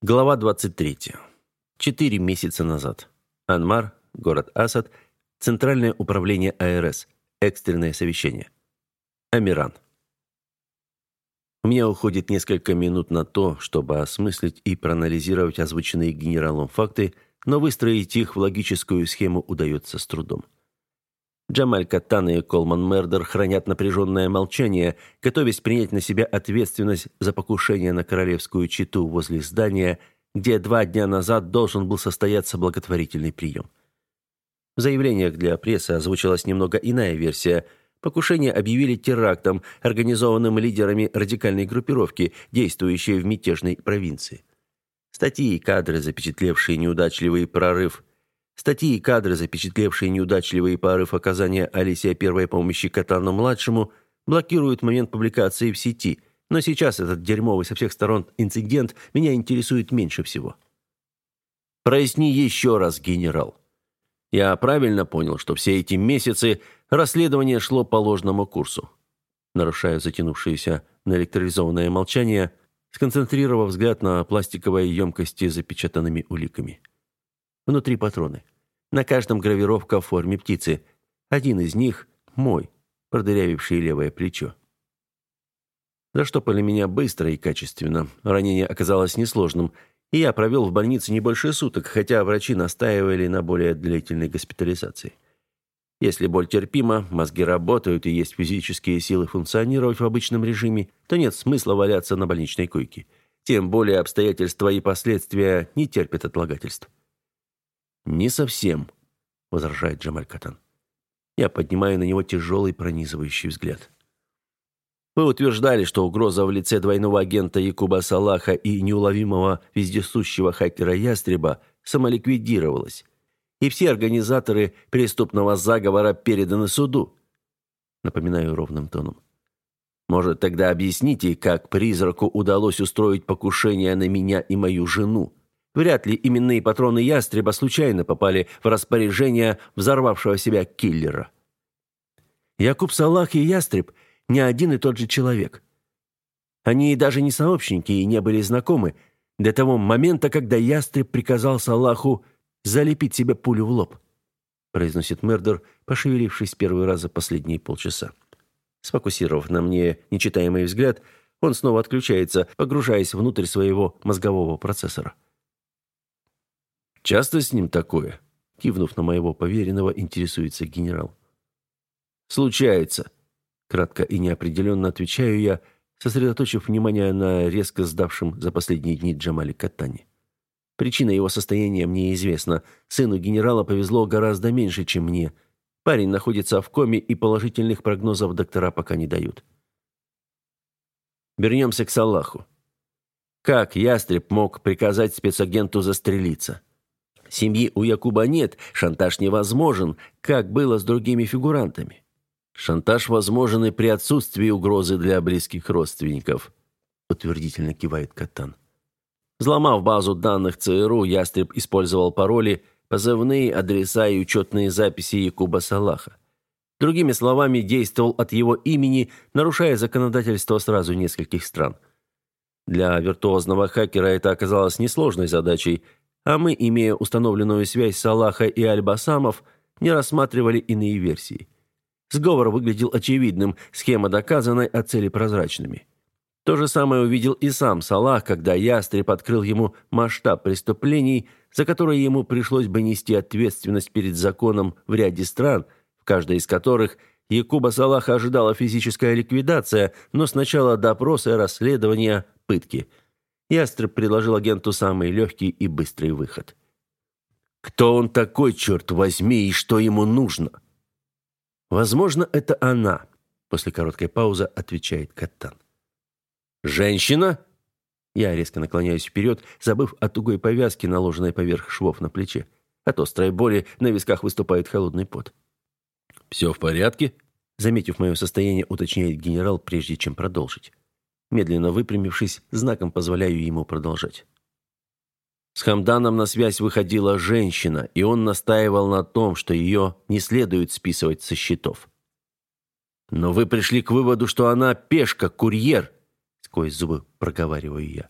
Глава 23. Четыре месяца назад. Анмар, город Асад, Центральное управление АРС, экстренное совещание. Амиран. У меня уходит несколько минут на то, чтобы осмыслить и проанализировать озвученные генералом факты, но выстроить их в логическую схему удается с трудом. Джамаль Каттан и Колман Мердер хранят напряженное молчание, готовясь принять на себя ответственность за покушение на королевскую читу возле здания, где два дня назад должен был состояться благотворительный прием. В заявлениях для прессы озвучилась немного иная версия. Покушение объявили терактом, организованным лидерами радикальной группировки, действующей в мятежной провинции. Статьи и кадры, запечатлевшие неудачливый прорыв Статьи и кадры, запечатлевшие неудачливый порыв оказания Алисия первой помощи Катану-младшему, блокируют момент публикации в сети, но сейчас этот дерьмовый со всех сторон инцидент меня интересует меньше всего. Проясни еще раз, генерал. Я правильно понял, что все эти месяцы расследование шло по ложному курсу. Нарушая затянувшееся наэлектризованное молчание, сконцентрировав взгляд на пластиковой емкости с запечатанными уликами. Внутри патроны. На каждом гравировка в форме птицы. Один из них – мой, продырявивший левое плечо. Заштопали меня быстро и качественно. Ранение оказалось несложным, и я провел в больнице не больше суток, хотя врачи настаивали на более длительной госпитализации. Если боль терпима, мозги работают и есть физические силы функционировать в обычном режиме, то нет смысла валяться на больничной койке. Тем более обстоятельства и последствия не терпят отлагательств. «Не совсем», — возражает Джамаль Катан. Я поднимаю на него тяжелый пронизывающий взгляд. Вы утверждали, что угроза в лице двойного агента Якуба Салаха и неуловимого вездесущего хакера Ястреба самоликвидировалась, и все организаторы преступного заговора переданы суду. Напоминаю ровным тоном. Может, тогда объясните, как призраку удалось устроить покушение на меня и мою жену? Вряд ли именные патроны ястреба случайно попали в распоряжение взорвавшего себя киллера. Якуб Салах и ястреб не один и тот же человек. Они даже не сообщники и не были знакомы до того момента, когда ястреб приказал Салаху залепить себе пулю в лоб, произносит Мердер, пошевелившись первый раз за последние полчаса. Сфокусировав на мне нечитаемый взгляд, он снова отключается, погружаясь внутрь своего мозгового процессора. Часто с ним такое? Кивнув на моего поверенного, интересуется генерал. Случается. Кратко и неопределенно отвечаю я, сосредоточив внимание на резко сдавшем за последние дни Джамале Катани. Причина его состояния мне известна. Сыну генерала повезло гораздо меньше, чем мне. Парень находится в коме, и положительных прогнозов доктора пока не дают. Вернемся к Салаху. Как Ястреб мог приказать спецагенту застрелиться? Семьи у Якуба нет, шантаж невозможен, как было с другими фигурантами. Шантаж возможен и при отсутствии угрозы для близких родственников, утвердительно кивает Катан. Взломав базу данных ЦРУ, Ястреб использовал пароли, позывные, адреса и учетные записи Якуба Салаха. Другими словами, действовал от его имени, нарушая законодательство сразу нескольких стран. Для виртуозного хакера это оказалось несложной задачей – а мы, имея установленную связь с Аллаха и Аль-Басамов, не рассматривали иные версии. Сговор выглядел очевидным, схема доказанной, а цели прозрачными. То же самое увидел и сам Салах, когда ястреб открыл ему масштаб преступлений, за которые ему пришлось бы нести ответственность перед законом в ряде стран, в каждой из которых Якуба Салаха ожидала физическая ликвидация, но сначала допросы, расследования, пытки – Ястреб предложил агенту самый легкий и быстрый выход. «Кто он такой, черт возьми, и что ему нужно?» «Возможно, это она», — после короткой паузы отвечает Каттан. «Женщина?» Я резко наклоняюсь вперед, забыв о тугой повязке, наложенной поверх швов на плече. От острой боли на висках выступает холодный пот. «Все в порядке?» Заметив мое состояние, уточняет генерал, прежде чем продолжить. Медленно выпрямившись, знаком позволяю ему продолжать. С Хамданом на связь выходила женщина, и он настаивал на том, что ее не следует списывать со счетов. «Но вы пришли к выводу, что она пешка, курьер», — сквозь зубы проговариваю я.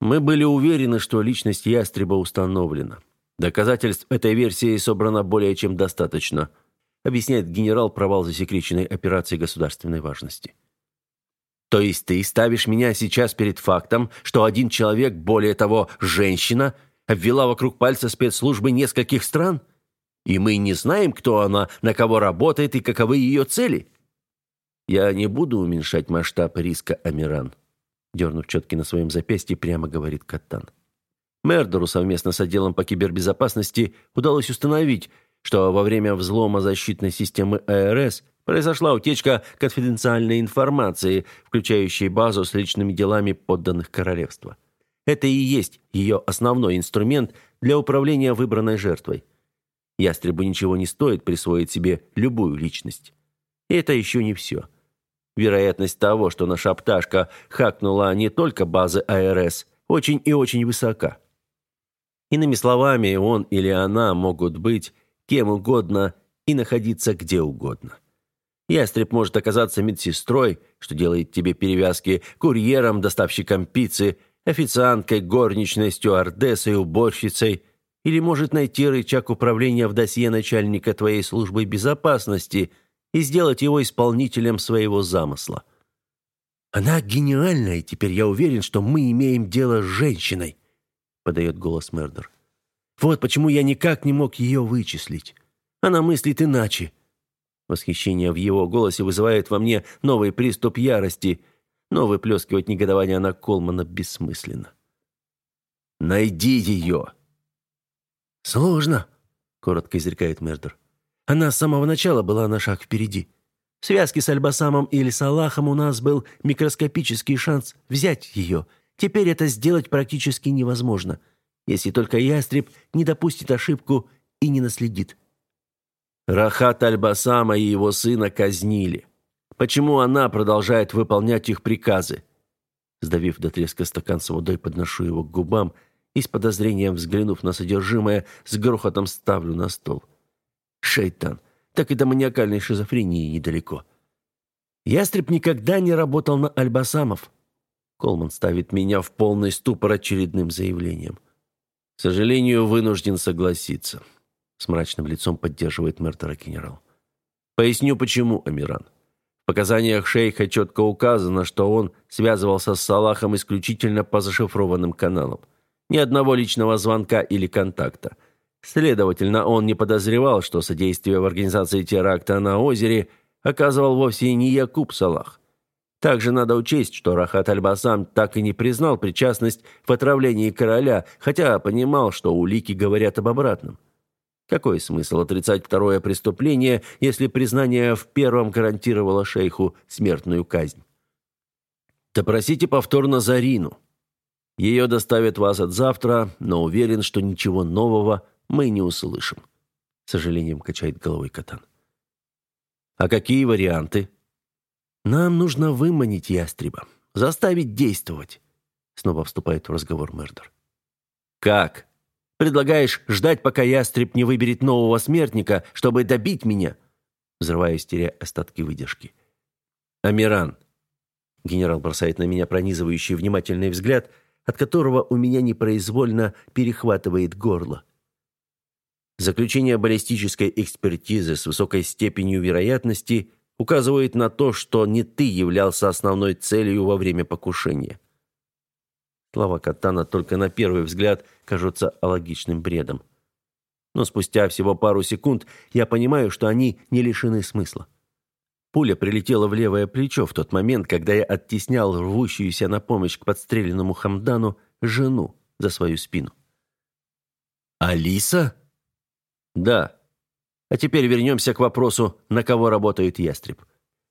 Мы были уверены, что личность ястреба установлена. Доказательств этой версии собрано более чем достаточно, объясняет генерал провал засекреченной операции государственной важности. То есть ты ставишь меня сейчас перед фактом, что один человек, более того, женщина, обвела вокруг пальца спецслужбы нескольких стран? И мы не знаем, кто она, на кого работает и каковы ее цели? Я не буду уменьшать масштаб риска, Амиран. Дернув четки на своем запястье, прямо говорит Каттан. Мердеру совместно с отделом по кибербезопасности удалось установить, что во время взлома защитной системы АРС произошла утечка конфиденциальной информации, включающей базу с личными делами подданных королевства. Это и есть ее основной инструмент для управления выбранной жертвой. Ястребу ничего не стоит присвоить себе любую личность. И это еще не все. Вероятность того, что наша пташка хакнула не только базы АРС, очень и очень высока. Иными словами, он или она могут быть кем угодно и находиться где угодно. Ястреб может оказаться медсестрой, что делает тебе перевязки, курьером, доставщиком пиццы, официанткой, горничной, стюардессой, уборщицей, или может найти рычаг управления в досье начальника твоей службы безопасности и сделать его исполнителем своего замысла. Она гениальна, и теперь я уверен, что мы имеем дело с женщиной, подает голос Мердер. Вот почему я никак не мог ее вычислить. Она мыслит иначе. Восхищение в его голосе вызывает во мне новый приступ ярости, но выплескивать негодование на Колмана бессмысленно. «Найди ее!» «Сложно», — коротко изрекает Мердер. «Она с самого начала была на шаг впереди. В связке с Альбасамом или Салахом у нас был микроскопический шанс взять ее. Теперь это сделать практически невозможно, если только ястреб не допустит ошибку и не наследит. Рахат Аль-Басама и его сына казнили. Почему она продолжает выполнять их приказы? Сдавив до треска стакан с водой, подношу его к губам и с подозрением взглянув на содержимое, с грохотом ставлю на стол. Шейтан, так и до маниакальной шизофрении недалеко. Ястреб никогда не работал на Альбасамов. Колман ставит меня в полный ступор очередным заявлением. К сожалению, вынужден согласиться. С мрачным лицом поддерживает Мертера генерал. Поясню, почему, Амиран. В показаниях шейха четко указано, что он связывался с Салахом исключительно по зашифрованным каналам. Ни одного личного звонка или контакта. Следовательно, он не подозревал, что содействие в организации теракта на озере оказывал вовсе не Якуб Салах. Также надо учесть, что Рахат Аль-Басам так и не признал причастность в отравлении короля, хотя понимал, что улики говорят об обратном. Какой смысл отрицать второе преступление, если признание в первом гарантировало шейху смертную казнь? Допросите повторно Зарину. Ее доставят в Асад завтра, но уверен, что ничего нового мы не услышим. С сожалением качает головой Катан. А какие варианты? Нам нужно выманить ястреба, заставить действовать. Снова вступает в разговор Мердер. Как? Предлагаешь ждать, пока ястреб не выберет нового смертника, чтобы добить меня?» Взрываюсь, теряя остатки выдержки. «Амиран!» Генерал бросает на меня пронизывающий внимательный взгляд, от которого у меня непроизвольно перехватывает горло. Заключение баллистической экспертизы с высокой степенью вероятности указывает на то, что не ты являлся основной целью во время покушения. Слова Катана только на первый взгляд кажутся логичным бредом. Но спустя всего пару секунд я понимаю, что они не лишены смысла. Пуля прилетела в левое плечо в тот момент, когда я оттеснял рвущуюся на помощь к подстреленному Хамдану жену за свою спину. «Алиса?» «Да. А теперь вернемся к вопросу, на кого работает ястреб.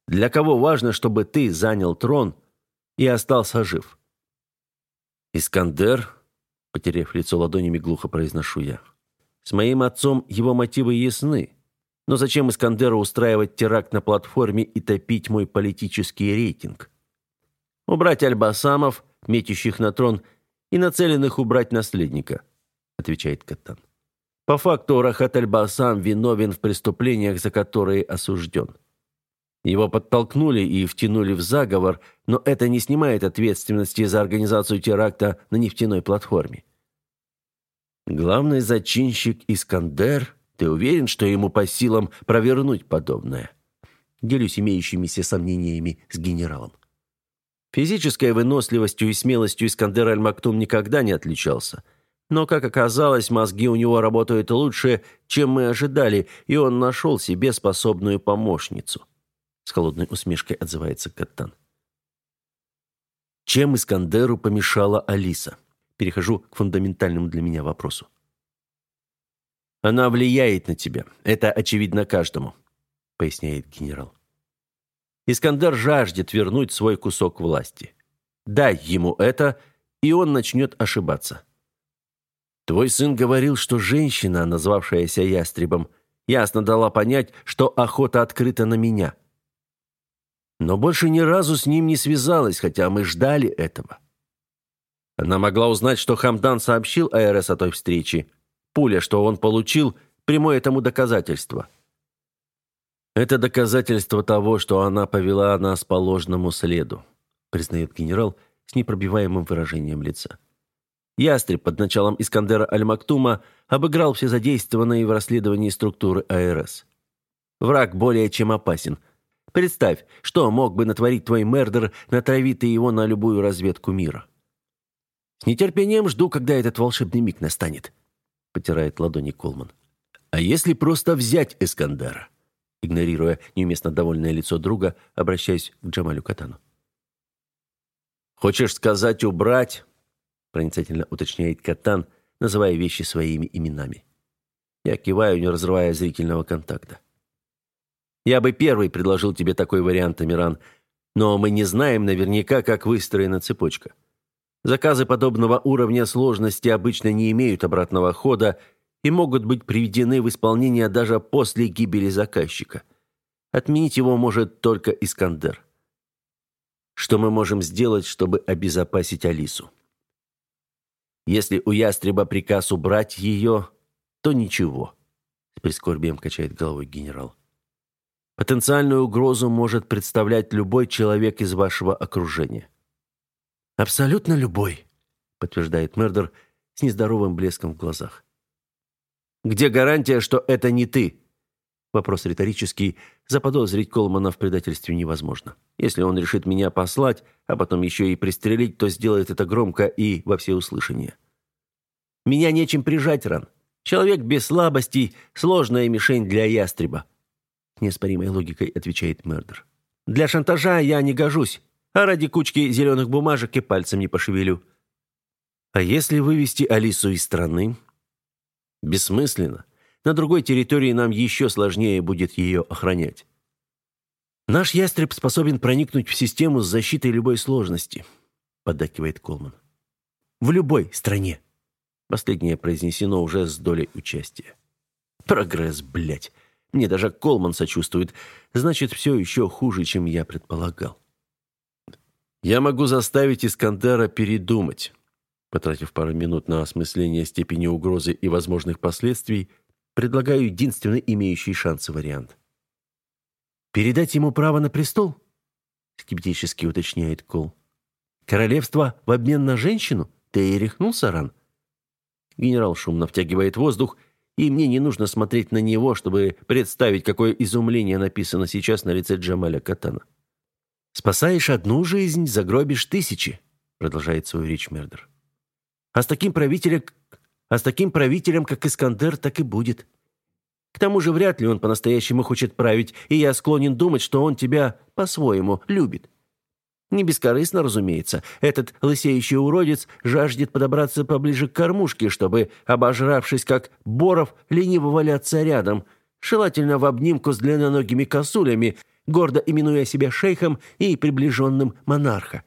Для кого важно, чтобы ты занял трон и остался жив?» «Искандер?» — потеряв лицо ладонями, глухо произношу я. «С моим отцом его мотивы ясны. Но зачем Искандеру устраивать теракт на платформе и топить мой политический рейтинг? Убрать альбасамов, метящих на трон, и нацеленных убрать наследника», — отвечает Каттан. «По факту Рахат Альбасам виновен в преступлениях, за которые осужден. Его подтолкнули и втянули в заговор, но это не снимает ответственности за организацию теракта на нефтяной платформе. Главный зачинщик Искандер, ты уверен, что ему по силам провернуть подобное? Делюсь имеющимися сомнениями с генералом. Физической выносливостью и смелостью Искандер Аль-Мактум никогда не отличался. Но, как оказалось, мозги у него работают лучше, чем мы ожидали, и он нашел себе способную помощницу. С холодной усмешкой отзывается Каттан. Чем Искандеру помешала Алиса? Перехожу к фундаментальному для меня вопросу. Она влияет на тебя. Это очевидно каждому, поясняет генерал. Искандер жаждет вернуть свой кусок власти. Дай ему это, и он начнет ошибаться. Твой сын говорил, что женщина, назвавшаяся ястребом, ясно дала понять, что охота открыта на меня – но больше ни разу с ним не связалась, хотя мы ждали этого. Она могла узнать, что Хамдан сообщил АРС о той встрече. Пуля, что он получил, прямое этому доказательство. Это доказательство того, что она повела нас по ложному следу, признает генерал с непробиваемым выражением лица. Ястреб под началом Искандера Аль-Мактума обыграл все задействованные в расследовании структуры АРС. Враг более чем опасен – Представь, что мог бы натворить твой мердер, натрави ты его на любую разведку мира. С нетерпением жду, когда этот волшебный миг настанет, потирает ладони Колман. А если просто взять Эскандера? Игнорируя неуместно довольное лицо друга, обращаясь к Джамалю Катану. Хочешь сказать убрать? Проницательно уточняет Катан, называя вещи своими именами. Я киваю, не разрывая зрительного контакта. Я бы первый предложил тебе такой вариант, Амиран, но мы не знаем наверняка, как выстроена цепочка. Заказы подобного уровня сложности обычно не имеют обратного хода и могут быть приведены в исполнение даже после гибели заказчика. Отменить его может только Искандер. Что мы можем сделать, чтобы обезопасить Алису? Если у ястреба приказ убрать ее, то ничего. С прискорбием качает головой генерал. Потенциальную угрозу может представлять любой человек из вашего окружения. Абсолютно любой, подтверждает Мердер с нездоровым блеском в глазах. Где гарантия, что это не ты? Вопрос риторический. Заподозрить Колмана в предательстве невозможно. Если он решит меня послать, а потом еще и пристрелить, то сделает это громко и во всеуслышание. Меня нечем прижать, Ран. Человек без слабостей – сложная мишень для ястреба неоспоримой логикой отвечает Мердер. «Для шантажа я не гожусь, а ради кучки зеленых бумажек и пальцем не пошевелю». «А если вывести Алису из страны?» «Бессмысленно. На другой территории нам еще сложнее будет ее охранять». «Наш ястреб способен проникнуть в систему с защитой любой сложности», — поддакивает Колман. «В любой стране». Последнее произнесено уже с долей участия. «Прогресс, блядь. Мне даже Колман сочувствует. Значит, все еще хуже, чем я предполагал. Я могу заставить Искандера передумать. Потратив пару минут на осмысление степени угрозы и возможных последствий, предлагаю единственный имеющий шансы вариант. «Передать ему право на престол?» — скептически уточняет Кол. «Королевство в обмен на женщину? Ты и рехнулся, Ран?» Генерал шумно втягивает воздух и мне не нужно смотреть на него, чтобы представить, какое изумление написано сейчас на лице Джамаля Катана. «Спасаешь одну жизнь, загробишь тысячи», — продолжает свою речь Мердер. «А с таким правителем, а с таким правителем, как Искандер, так и будет. К тому же вряд ли он по-настоящему хочет править, и я склонен думать, что он тебя по-своему любит. Не бескорыстно, разумеется. Этот лысеющий уродец жаждет подобраться поближе к кормушке, чтобы, обожравшись как боров, лениво валяться рядом, желательно в обнимку с длинноногими косулями, гордо именуя себя шейхом и приближенным монарха.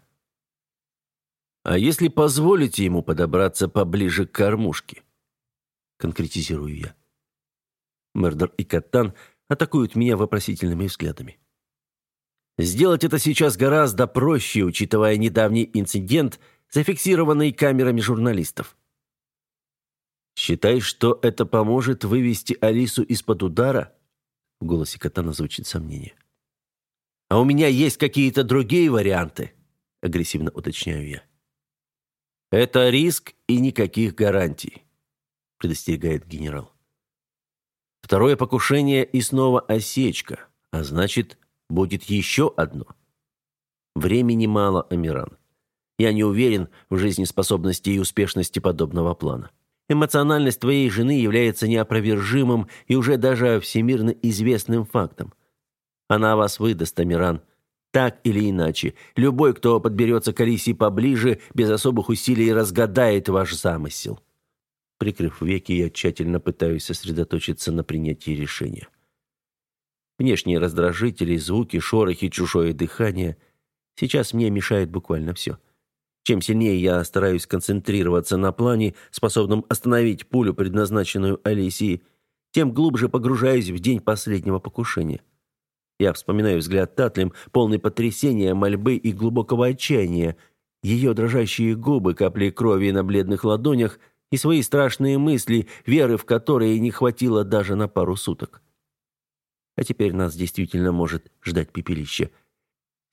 «А если позволите ему подобраться поближе к кормушке?» Конкретизирую я. Мердер и Каттан атакуют меня вопросительными взглядами. Сделать это сейчас гораздо проще, учитывая недавний инцидент, зафиксированный камерами журналистов. «Считаешь, что это поможет вывести Алису из-под удара?» В голосе Катана звучит сомнение. А у меня есть какие-то другие варианты, агрессивно уточняю я. Это риск и никаких гарантий, предостерегает генерал. Второе покушение и снова осечка, а значит, будет еще одно. Времени мало, Амиран. Я не уверен в жизнеспособности и успешности подобного плана. Эмоциональность твоей жены является неопровержимым и уже даже всемирно известным фактом. Она вас выдаст, Амиран. Так или иначе, любой, кто подберется к Алисе поближе, без особых усилий разгадает ваш замысел. Прикрыв веки, я тщательно пытаюсь сосредоточиться на принятии решения. Внешние раздражители, звуки, шорохи, чужое дыхание. Сейчас мне мешает буквально все. Чем сильнее я стараюсь концентрироваться на плане, способном остановить пулю, предназначенную Алисии, тем глубже погружаюсь в день последнего покушения. Я вспоминаю взгляд Татлим, полный потрясения, мольбы и глубокого отчаяния, ее дрожащие губы, капли крови на бледных ладонях и свои страшные мысли, веры в которые не хватило даже на пару суток. А теперь нас действительно может ждать пепелище –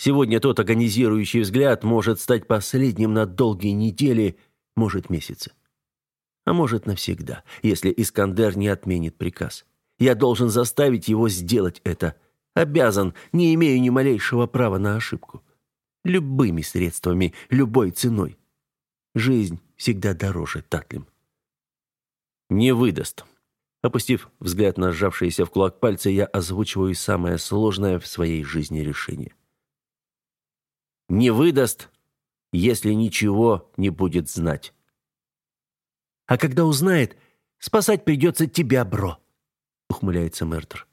Сегодня тот агонизирующий взгляд может стать последним на долгие недели, может, месяцы. А может, навсегда, если Искандер не отменит приказ. Я должен заставить его сделать это. Обязан, не имею ни малейшего права на ошибку. Любыми средствами, любой ценой. Жизнь всегда дороже, Татлим. Не выдаст. Опустив взгляд на сжавшиеся в кулак пальцы, я озвучиваю самое сложное в своей жизни решение не выдаст, если ничего не будет знать. А когда узнает, спасать придется тебя, бро, ухмыляется Мертер.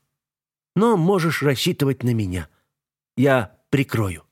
Но можешь рассчитывать на меня. Я прикрою.